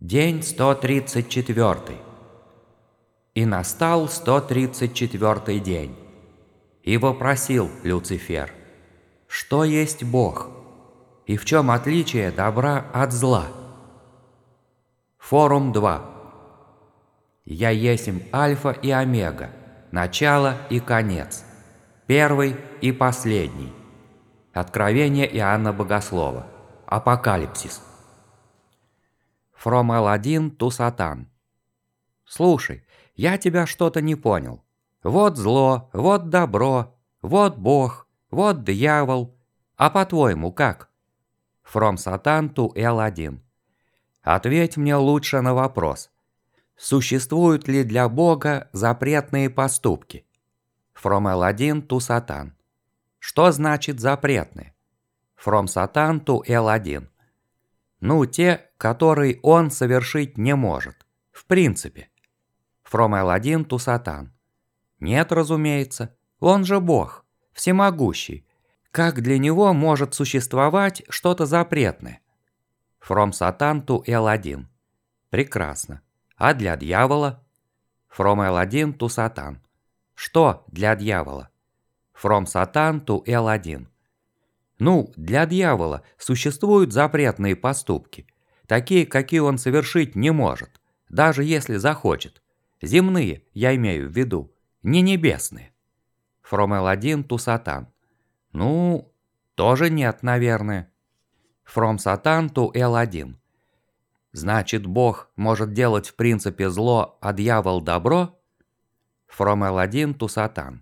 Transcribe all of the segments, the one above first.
День 134. И настал 134 день. И вопросил Люцифер, что есть Бог, и в чем отличие добра от зла? Форум 2. Я есмь Альфа и Омега, начало и конец, первый и последний. Откровение Иоанна Богослова. Апокалипсис. From Aladdin to Satan. Слушай, я тебя что-то не понял. Вот зло, вот добро, вот Бог, вот дьявол. А по-твоему как? From Satan to L1. Ответь мне лучше на вопрос. Существуют ли для Бога запретные поступки? From L1 to Satan. Что значит запретные? From Satan to L1. Ну, те, которые он совершить не может. В принципе. From L1 to Satan. Нет, разумеется. Он же Бог. Всемогущий. Как для него может существовать что-то запретное? From Satan to L1. Прекрасно. А для дьявола? From L1 to Satan. Что для дьявола? From Satan to L1. Ну, для дьявола существуют запретные поступки, такие, какие он совершить не может, даже если захочет. Земные, я имею в виду, не небесные. From L1 to Satan. Ну, тоже нет, наверное. From Satan to L1. Значит, Бог может делать в принципе зло, а дьявол добро? From L1 to Satan.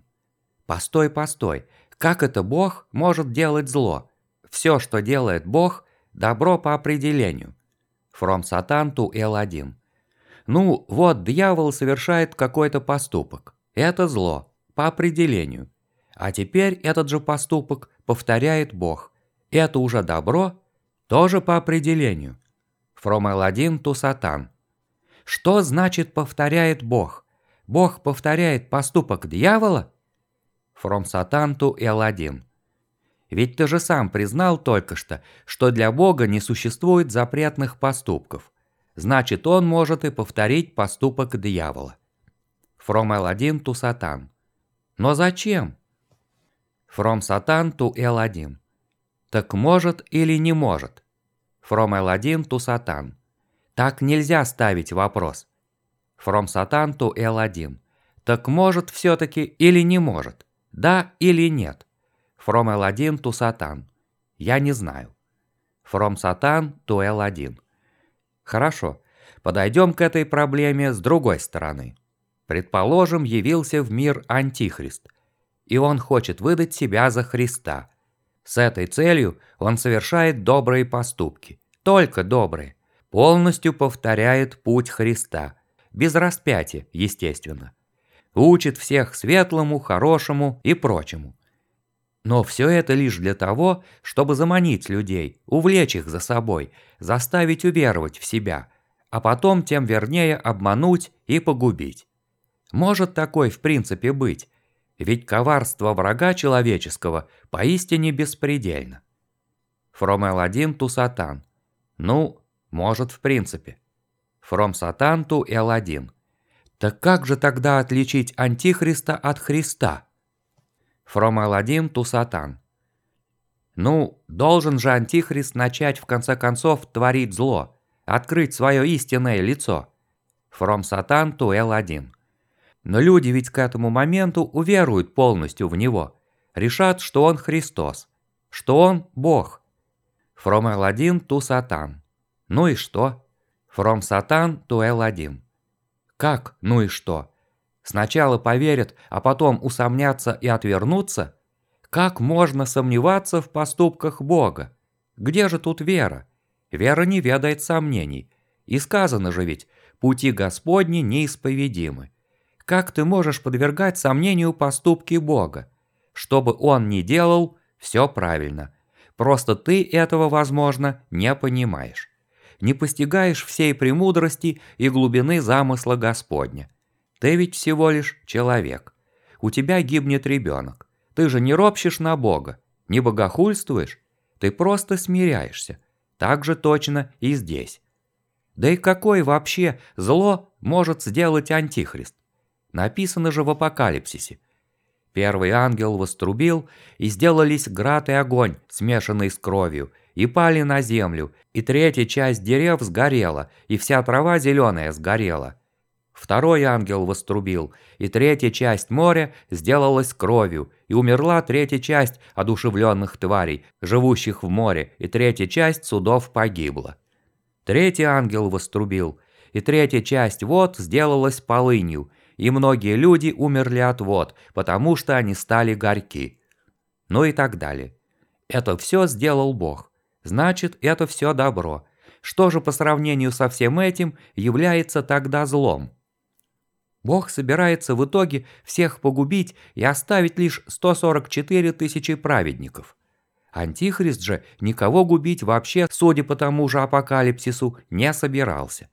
Постой, постой, как это Бог может делать зло? Все, что делает Бог, добро по определению. From Satan to L1. Ну, вот дьявол совершает какой-то поступок. Это зло, по определению. А теперь этот же поступок повторяет Бог. Это уже добро, тоже по определению. From L1 to Satan. Что значит повторяет Бог? Бог повторяет поступок дьявола? From Satan to L1. Ведь ты же сам признал только что, что для Бога не существует запретных поступков. Значит, он может и повторить поступок дьявола. From L1 to Satan. Но зачем? From Satan to L1. Так может или не может? From L1 to Satan. Так нельзя ставить вопрос. From Satan to L1. Так может все-таки или не может? Да или нет? From L1 to Satan. Я не знаю. From Satan to L1. Хорошо, подойдем к этой проблеме с другой стороны. Предположим, явился в мир Антихрист, и он хочет выдать себя за Христа. С этой целью он совершает добрые поступки, только добрые, полностью повторяет путь Христа, без распятия, естественно учит всех светлому, хорошему и прочему. Но все это лишь для того, чтобы заманить людей, увлечь их за собой, заставить уверовать в себя, а потом тем вернее обмануть и погубить. Может такой в принципе быть, ведь коварство врага человеческого поистине беспредельно. From L1 to Satan. Ну, может в принципе. From Satan to L1. Так как же тогда отличить Антихриста от Христа? From Aladdin to Satan. Ну, должен же Антихрист начать в конце концов творить зло, открыть свое истинное лицо. From Satan to L1. Но люди ведь к этому моменту уверуют полностью в него, решат, что он Христос, что он Бог. From L1 to Satan. Ну и что? From Satan to L1. Как? Ну и что? Сначала поверят, а потом усомнятся и отвернутся? Как можно сомневаться в поступках Бога? Где же тут вера? Вера не ведает сомнений. И сказано же ведь, пути Господни неисповедимы. Как ты можешь подвергать сомнению поступки Бога? Что бы Он ни делал, все правильно. Просто ты этого, возможно, не понимаешь не постигаешь всей премудрости и глубины замысла Господня. Ты ведь всего лишь человек. У тебя гибнет ребенок. Ты же не ропщешь на Бога, не богохульствуешь, ты просто смиряешься. Так же точно и здесь. Да и какое вообще зло может сделать Антихрист? Написано же в Апокалипсисе. Первый ангел вострубил, и сделались град и огонь, смешанные с кровью, и пали на землю, и третья часть дерев сгорела, и вся трава зеленая сгорела. Второй ангел вострубил, и третья часть моря сделалась кровью, и умерла третья часть одушевленных тварей, живущих в море, и третья часть судов погибла. Третий ангел вострубил, и третья часть вод сделалась полынью, и многие люди умерли от вод, потому что они стали горьки. Ну и так далее. Это все сделал Бог. Значит, это все добро. Что же по сравнению со всем этим является тогда злом? Бог собирается в итоге всех погубить и оставить лишь 144 тысячи праведников. Антихрист же никого губить вообще, судя по тому же апокалипсису, не собирался.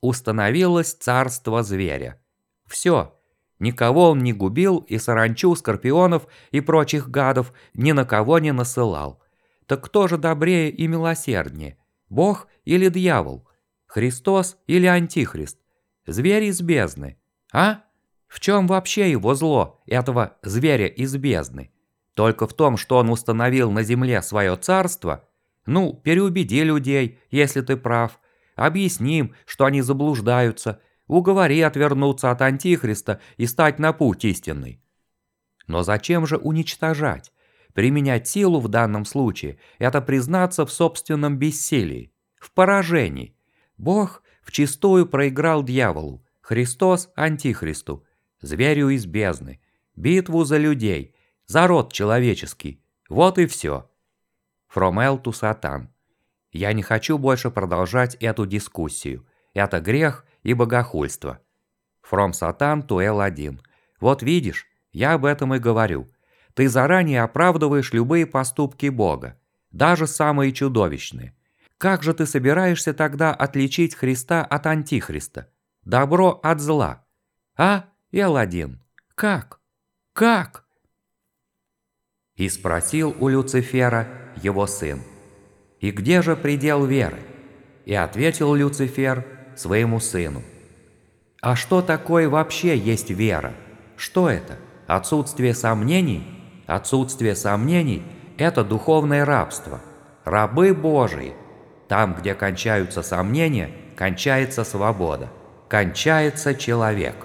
Установилось царство зверя. Все. Никого он не губил и саранчу, скорпионов и прочих гадов ни на кого не насылал. Так кто же добрее и милосерднее? Бог или дьявол? Христос или Антихрист? Зверь из бездны? А? В чем вообще его зло, этого зверя из бездны? Только в том, что он установил на земле свое царство? Ну, переубеди людей, если ты прав. Объясним, что они заблуждаются – Уговори отвернуться от Антихриста и стать на путь истинный. Но зачем же уничтожать? Применять силу в данном случае – это признаться в собственном бессилии, в поражении. Бог вчистую проиграл дьяволу, Христос – Антихристу, зверю из бездны, битву за людей, за род человеческий. Вот и все. From to Satan. Я не хочу больше продолжать эту дискуссию. Это грех и богохульство. From Satan to L1. Вот видишь, я об этом и говорю. Ты заранее оправдываешь любые поступки Бога, даже самые чудовищные. Как же ты собираешься тогда отличить Христа от Антихриста? Добро от зла? А, L1? Как? Как? И спросил у Люцифера его сын. «И где же предел веры?» И ответил Люцифер – своему сыну. А что такое вообще есть вера? Что это? Отсутствие сомнений? Отсутствие сомнений – это духовное рабство. Рабы Божии. Там, где кончаются сомнения, кончается свобода. Кончается человек.